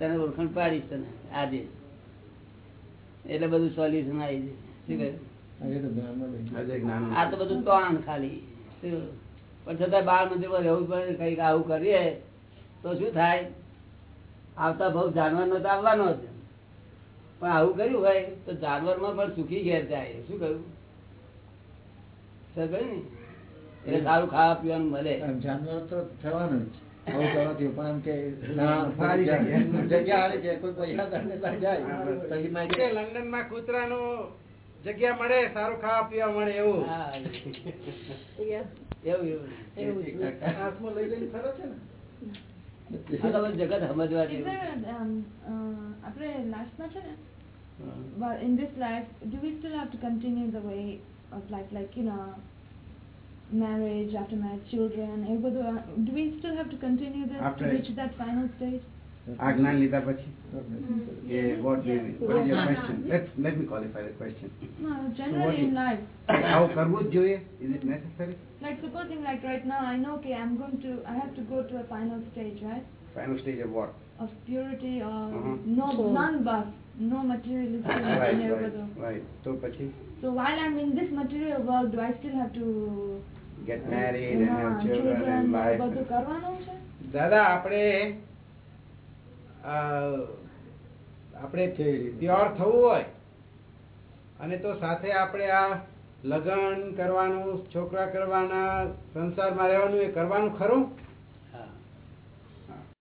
તને ઓળખાણ પાડીશ તને આજે. એટલે બધું સોલ્યુશન આવી જાય આ તો બધું તોણ ખાલી. પણ છતાં બાળ મંદિરમાં રહેવું પડે કંઈક આવું કરીએ તો શું થાય? આવતા ભાવ જાનવરનો તો આવવાનો જ. પણ આવું કર્યું હોય તો જાનવરમાં પણ સુખી ઘેર જાય. શું કહ્યું? સર કહ્યું ને? એટલે સારું ખાવા પીવાનું મળે. જાનવર તો થવાનું જ. આવું કરવાથી પણ એમ કે જગ્યા. જગ્યા હારી છે કોઈ પૈસા દંડે જાય. પછી મેં કે લંડનમાં કૂતરાનું જગ્યા મળે સારું ખાવા પીવા મળે એવું. એવું એવું. હાથમાં લઈ લઈને ખરો છે ને? જગત સમજવા આપણે લાસ્ટમાં છે ને but in this life do we still have to continue the way of life? Like you know marriage after marriage children એ બધું uh, do we still have to continue this After- to reach that final stage આ જ્ઞાન લીધા પછી કે what do you- what is your question let let me qualify the question no generally in life આવું કરવું જ જોઈએ is it necessary like supposing like right now I know okay I'm going to I have to go to a final stage right final stage of what of purity or Mhm. no none but no materialistic right and right everything. right તો પછી So while I'm in this material world, do I still have to get married and have children and life. બધું કરવાનું છે? દાદા આપણે આપણે pure થવું હોય. અને તો સાથે આપણે આ લગ્ન કરવાનું છોકરા કરવાના સંસારમાં રહેવાનું એ કરવાનું ખરું?